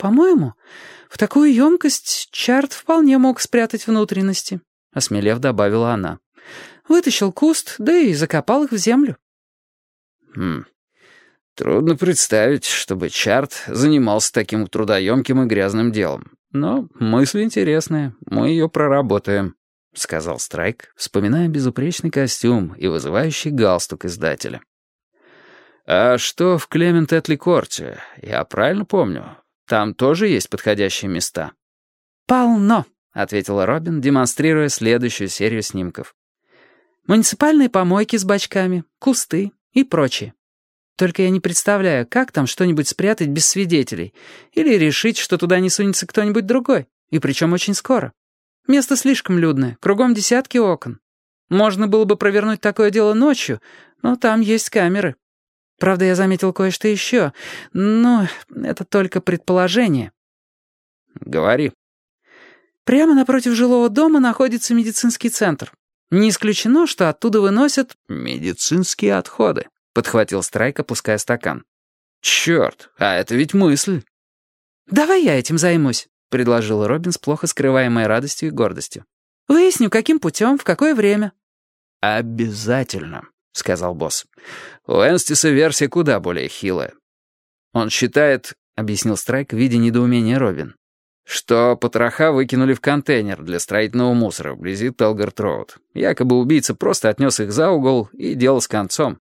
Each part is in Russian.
По-моему, в такую емкость Чарт вполне мог спрятать внутренности, — осмелев добавила она. Вытащил куст, да и закопал их в землю. Хм, трудно представить, чтобы Чарт занимался таким трудоемким и грязным делом. Но мысль интересная, мы ее проработаем. — сказал Страйк, вспоминая безупречный костюм и вызывающий галстук издателя. «А что в Клемент Этли Корте? Я правильно помню? Там тоже есть подходящие места?» «Полно», — ответила Робин, демонстрируя следующую серию снимков. «Муниципальные помойки с бачками, кусты и прочее. Только я не представляю, как там что-нибудь спрятать без свидетелей или решить, что туда не сунется кто-нибудь другой, и причем очень скоро. Место слишком людное, кругом десятки окон. Можно было бы провернуть такое дело ночью, но там есть камеры. Правда, я заметил кое-что еще, но это только предположение. Говори. Прямо напротив жилого дома находится медицинский центр. Не исключено, что оттуда выносят... «Медицинские отходы», — подхватил Страйк, опуская стакан. «Черт, а это ведь мысль». «Давай я этим займусь». — предложил Робин с плохо скрываемой радостью и гордостью. «Выясню, каким путем, в какое время». «Обязательно», — сказал босс. «У Энстиса версия куда более хилая. Он считает, — объяснил Страйк, видя недоумение Робин, что потроха выкинули в контейнер для строительного мусора вблизи Телгард-Роуд. Якобы убийца просто отнес их за угол и дело с концом.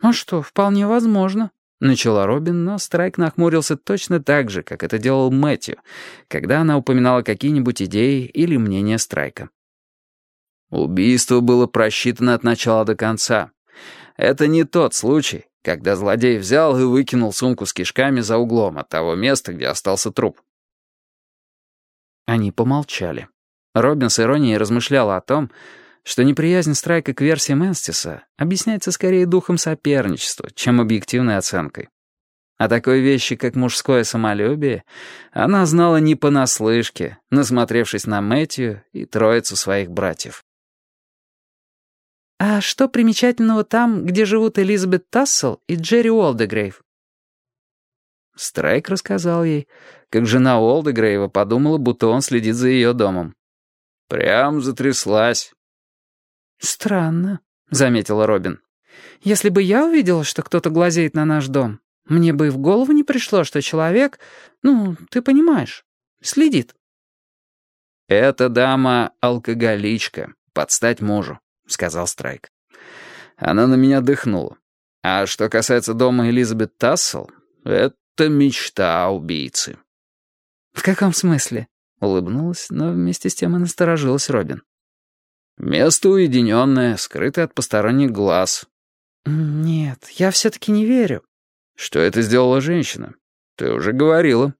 «А что, вполне возможно», Начала Робин, но Страйк нахмурился точно так же, как это делал Мэтью, когда она упоминала какие-нибудь идеи или мнения Страйка. Убийство было просчитано от начала до конца. Это не тот случай, когда злодей взял и выкинул сумку с кишками за углом от того места, где остался труп. Они помолчали. Робин с иронией размышляла о том, что неприязнь Страйка к версии Энстиса объясняется скорее духом соперничества, чем объективной оценкой. О такой вещи, как мужское самолюбие, она знала не понаслышке, насмотревшись на Мэтью и троицу своих братьев. «А что примечательного там, где живут Элизабет Тассел и Джерри Уолдегрейв?» Страйк рассказал ей, как жена Уолдегрейва подумала, будто он следит за ее домом. Прям затряслась. «Странно», — заметила Робин. «Если бы я увидела, что кто-то глазеет на наш дом, мне бы и в голову не пришло, что человек, ну, ты понимаешь, следит». «Эта дама — алкоголичка, подстать мужу», — сказал Страйк. Она на меня дыхнула. А что касается дома Элизабет Тассел, это мечта убийцы. «В каком смысле?» — улыбнулась, но вместе с тем и насторожилась Робин. Место уединенное, скрытое от посторонних глаз. Нет, я все-таки не верю. Что это сделала женщина? Ты уже говорила.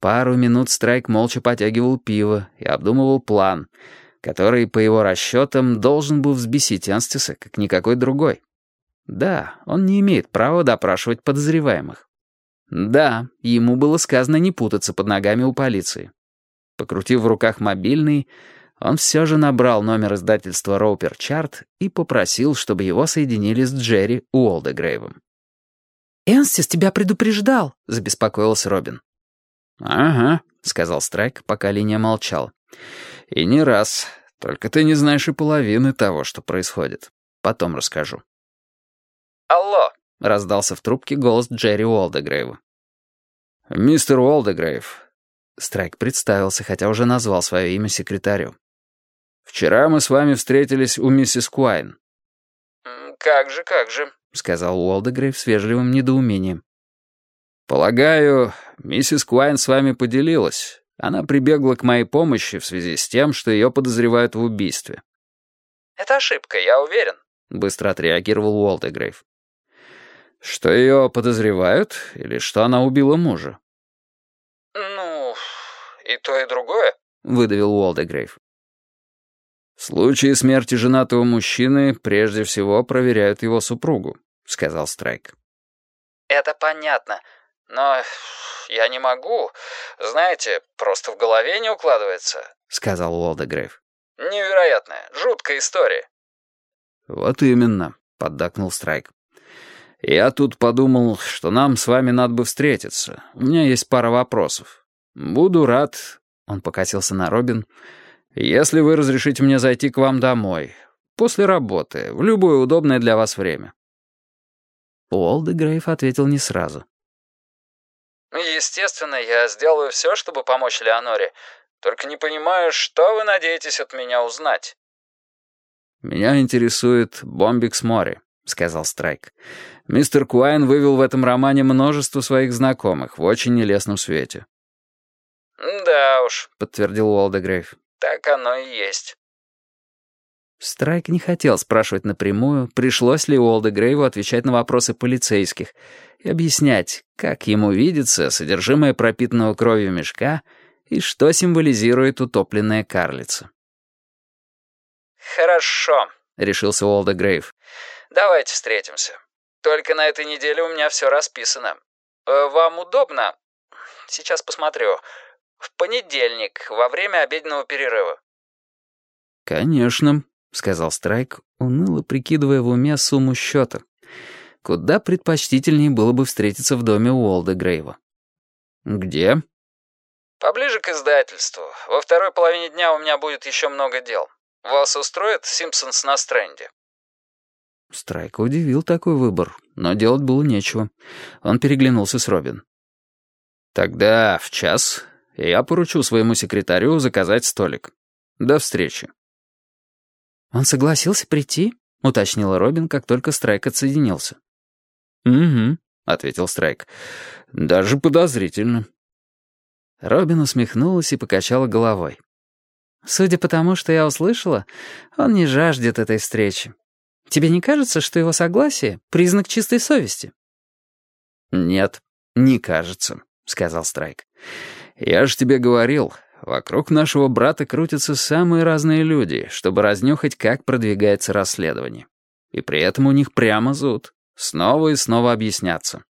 Пару минут Страйк молча потягивал пиво и обдумывал план, который, по его расчетам, должен был взбесить Энстиса, как никакой другой. Да, он не имеет права допрашивать подозреваемых. Да, ему было сказано не путаться под ногами у полиции. Покрутив в руках мобильный, он все же набрал номер издательства «Роупер Чарт» и попросил, чтобы его соединили с Джерри Уолдегрейвом. «Энстис тебя предупреждал», — забеспокоился Робин. «Ага», — сказал Страйк, пока линия молчала. «И не раз. Только ты не знаешь и половины того, что происходит. Потом расскажу». «Алло», — раздался в трубке голос Джерри Уолдегрейва. «Мистер Уолдегрейв». Страйк представился, хотя уже назвал свое имя секретарю. Вчера мы с вами встретились у миссис Куайн». «Как же, как же», — сказал Уолдегрейв с вежливым недоумением. «Полагаю, миссис Куайн с вами поделилась. Она прибегла к моей помощи в связи с тем, что ее подозревают в убийстве». «Это ошибка, я уверен», — быстро отреагировал Уолдегрейв. «Что ее подозревают или что она убила мужа?» «Ну, и то, и другое», — выдавил Уолдегрейв. «В случае смерти женатого мужчины прежде всего проверяют его супругу», — сказал Страйк. «Это понятно, но я не могу. Знаете, просто в голове не укладывается», — сказал Уолдегрейв. «Невероятная, жуткая история». «Вот именно», — поддакнул Страйк. «Я тут подумал, что нам с вами надо бы встретиться. У меня есть пара вопросов. Буду рад...» — он покатился на Робин. «Если вы разрешите мне зайти к вам домой. После работы, в любое удобное для вас время». Уолдегрейв ответил не сразу. «Естественно, я сделаю все, чтобы помочь Леоноре. Только не понимаю, что вы надеетесь от меня узнать?» «Меня интересует Бомбикс море», — сказал Страйк. «Мистер Куайн вывел в этом романе множество своих знакомых в очень нелестном свете». «Да уж», — подтвердил Уолдегрейв. «Так оно и есть». Страйк не хотел спрашивать напрямую, пришлось ли Уолдегрейву отвечать на вопросы полицейских и объяснять, как ему видится содержимое пропитанного кровью мешка и что символизирует утопленная карлица. «Хорошо», — решился Уолда Грейв. «Давайте встретимся. Только на этой неделе у меня все расписано. Э, вам удобно? Сейчас посмотрю. В понедельник, во время обеденного перерыва». «Конечно», — сказал Страйк, уныло прикидывая в уме сумму счета. Куда предпочтительнее было бы встретиться в доме Уолда Грейва. «Где?» «Поближе к издательству. Во второй половине дня у меня будет еще много дел. Вас устроит «Симпсонс на стренде»?» Страйка удивил такой выбор, но делать было нечего. Он переглянулся с Робин. «Тогда в час я поручу своему секретарю заказать столик. До встречи». «Он согласился прийти?» — уточнила Робин, как только Страйк отсоединился. «Угу», — ответил Страйк. «Даже подозрительно». Робин усмехнулась и покачала головой. Судя по тому, что я услышала, он не жаждет этой встречи. Тебе не кажется, что его согласие — признак чистой совести?» «Нет, не кажется», — сказал Страйк. «Я же тебе говорил, вокруг нашего брата крутятся самые разные люди, чтобы разнюхать, как продвигается расследование. И при этом у них прямо зуд. Снова и снова объясняться.